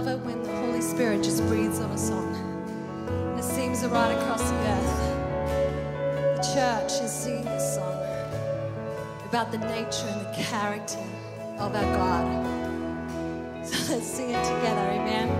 love it when the Holy Spirit just breathes on a song. It seems right across the earth. The church is singing this song about the nature and the character of our God. So let's sing it together, amen.